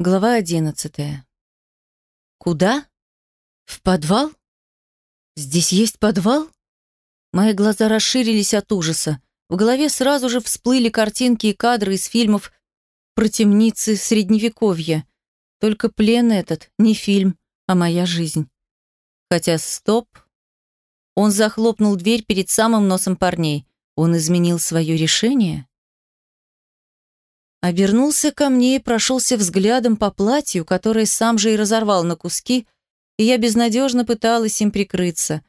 Глава одиннадцатая. Куда? В подвал? Здесь есть подвал? Мои глаза расширились от ужаса. В голове сразу же всплыли картинки и кадры из фильмов про темницы Средневековья. Только плен этот не фильм, а моя жизнь. Хотя стоп. Он захлопнул дверь перед самым носом парней. Он изменил свое решение? Обернулся ко мне и прошелся взглядом по платью, которое сам же и разорвал на куски, и я безнадежно пыталась им прикрыться.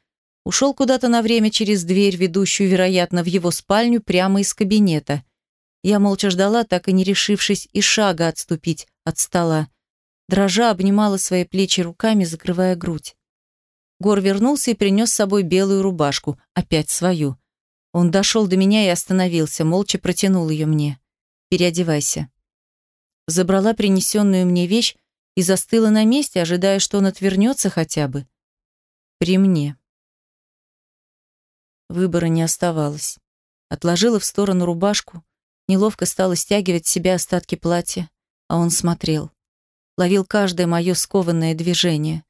Ушел куда-то на время через дверь, ведущую, вероятно, в его спальню, прямо из кабинета. Я молча ждала, так и не решившись и шага отступить от стола. Дрожа обнимала свои плечи руками, закрывая грудь. Гор вернулся и принес с собой белую рубашку, опять свою. Он дошел до меня и остановился, молча протянул ее мне переодевайся». Забрала принесенную мне вещь и застыла на месте, ожидая, что он отвернется хотя бы. При мне. Выбора не оставалось. Отложила в сторону рубашку, неловко стала стягивать с себя остатки платья, а он смотрел. Ловил каждое мое скованное движение.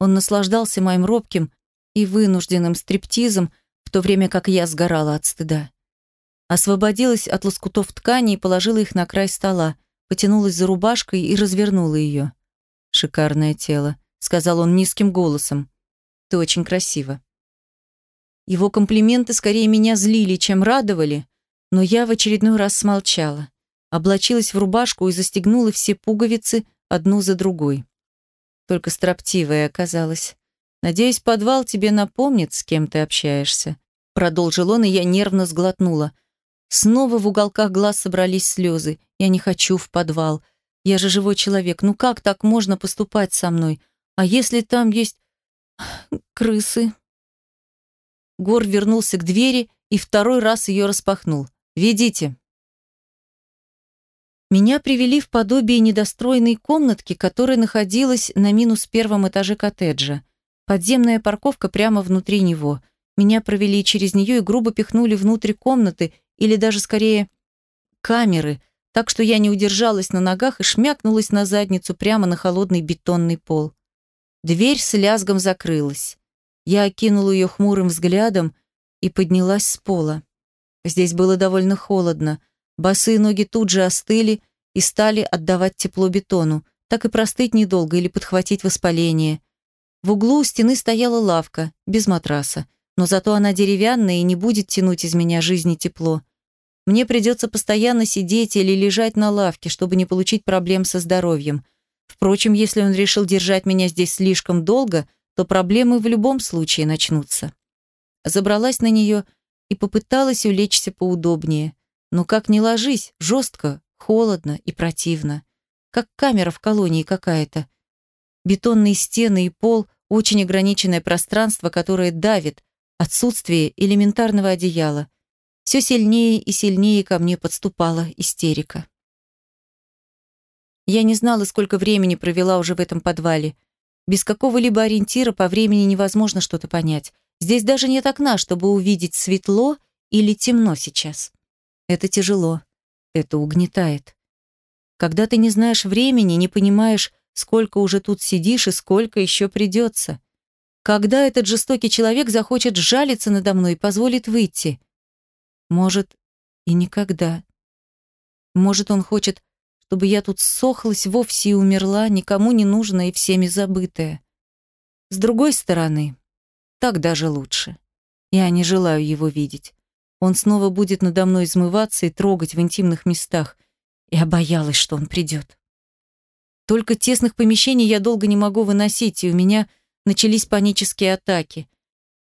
Он наслаждался моим робким и вынужденным стриптизом, в то время как я сгорала от стыда. Освободилась от лоскутов ткани и положила их на край стола, потянулась за рубашкой и развернула ее. «Шикарное тело», — сказал он низким голосом. «Ты очень красива». Его комплименты скорее меня злили, чем радовали, но я в очередной раз смолчала. Облачилась в рубашку и застегнула все пуговицы одну за другой. Только строптивая оказалась. «Надеюсь, подвал тебе напомнит, с кем ты общаешься», — продолжил он, и я нервно сглотнула. Снова в уголках глаз собрались слезы. Я не хочу в подвал. Я же живой человек. Ну как так можно поступать со мной? А если там есть крысы? Гор вернулся к двери и второй раз ее распахнул. «Ведите». Меня привели в подобие недостроенной комнатки, которая находилась на минус первом этаже коттеджа. Подземная парковка прямо внутри него. Меня провели через нее и грубо пихнули внутрь комнаты, или даже скорее камеры, так что я не удержалась на ногах и шмякнулась на задницу прямо на холодный бетонный пол. Дверь с лязгом закрылась. Я окинула ее хмурым взглядом и поднялась с пола. Здесь было довольно холодно. Босые ноги тут же остыли и стали отдавать тепло бетону. Так и простыть недолго или подхватить воспаление. В углу у стены стояла лавка, без матраса. Но зато она деревянная и не будет тянуть из меня жизни тепло. Мне придется постоянно сидеть или лежать на лавке, чтобы не получить проблем со здоровьем. Впрочем, если он решил держать меня здесь слишком долго, то проблемы в любом случае начнутся. Забралась на нее и попыталась улечься поудобнее. Но как ни ложись, жестко, холодно и противно. Как камера в колонии какая-то. Бетонные стены и пол – очень ограниченное пространство, которое давит, отсутствие элементарного одеяла. Все сильнее и сильнее ко мне подступала истерика. Я не знала, сколько времени провела уже в этом подвале. Без какого-либо ориентира по времени невозможно что-то понять. Здесь даже нет окна, чтобы увидеть, светло или темно сейчас. Это тяжело. Это угнетает. Когда ты не знаешь времени, не понимаешь, сколько уже тут сидишь и сколько еще придется. Когда этот жестокий человек захочет жалиться надо мной и позволит выйти – может, и никогда. Может, он хочет, чтобы я тут сохлась вовсе и умерла, никому не нужная и всеми забытая. С другой стороны, так даже лучше. Я не желаю его видеть. Он снова будет надо мной измываться и трогать в интимных местах. Я боялась, что он придет. Только тесных помещений я долго не могу выносить, и у меня начались панические атаки.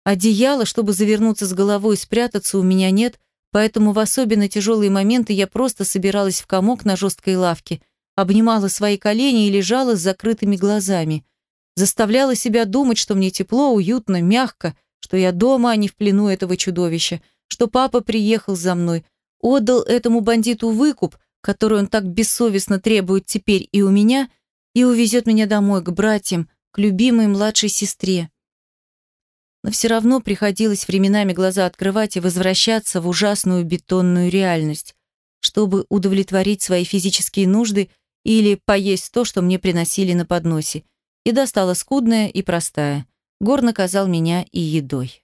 Одеяла, чтобы завернуться с головой и спрятаться, у меня нет, Поэтому в особенно тяжелые моменты я просто собиралась в комок на жесткой лавке, обнимала свои колени и лежала с закрытыми глазами. Заставляла себя думать, что мне тепло, уютно, мягко, что я дома, а не в плену этого чудовища, что папа приехал за мной, отдал этому бандиту выкуп, который он так бессовестно требует теперь и у меня, и увезет меня домой к братьям, к любимой младшей сестре но все равно приходилось временами глаза открывать и возвращаться в ужасную бетонную реальность, чтобы удовлетворить свои физические нужды или поесть то, что мне приносили на подносе. Еда стала скудная и простая. Гор наказал меня и едой.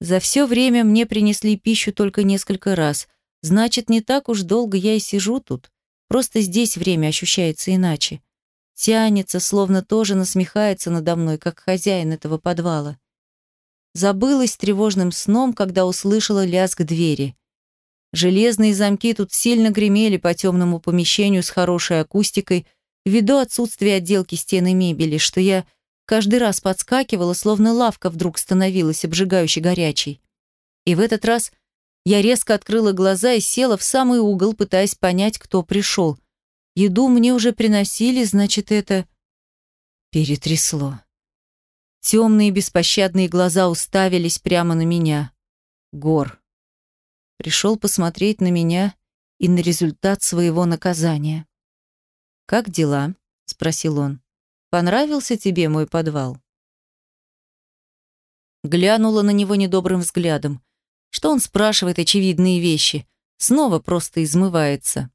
За все время мне принесли пищу только несколько раз. Значит, не так уж долго я и сижу тут. Просто здесь время ощущается иначе. Тянется, словно тоже насмехается надо мной, как хозяин этого подвала. Забылась тревожным сном, когда услышала лязг двери. Железные замки тут сильно гремели по темному помещению с хорошей акустикой, ввиду отсутствия отделки стен и мебели, что я каждый раз подскакивала, словно лавка вдруг становилась обжигающе горячей. И в этот раз я резко открыла глаза и села в самый угол, пытаясь понять, кто пришел. Еду мне уже приносили, значит, это... Перетрясло. Темные беспощадные глаза уставились прямо на меня. Гор. Пришел посмотреть на меня и на результат своего наказания. «Как дела?» — спросил он. «Понравился тебе мой подвал?» Глянула на него недобрым взглядом. Что он спрашивает очевидные вещи? Снова просто измывается.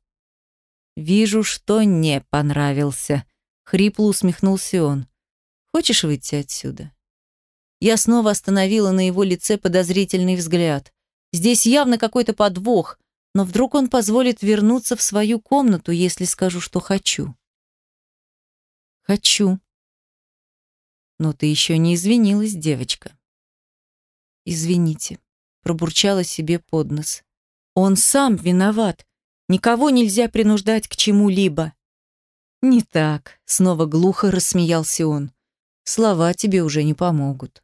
«Вижу, что не понравился», — хрипло усмехнулся он. «Хочешь выйти отсюда?» Я снова остановила на его лице подозрительный взгляд. Здесь явно какой-то подвох, но вдруг он позволит вернуться в свою комнату, если скажу, что хочу. Хочу. Но ты еще не извинилась, девочка. Извините пробурчала себе под нос. Он сам виноват. Никого нельзя принуждать к чему-либо. Не так, снова глухо рассмеялся он. Слова тебе уже не помогут.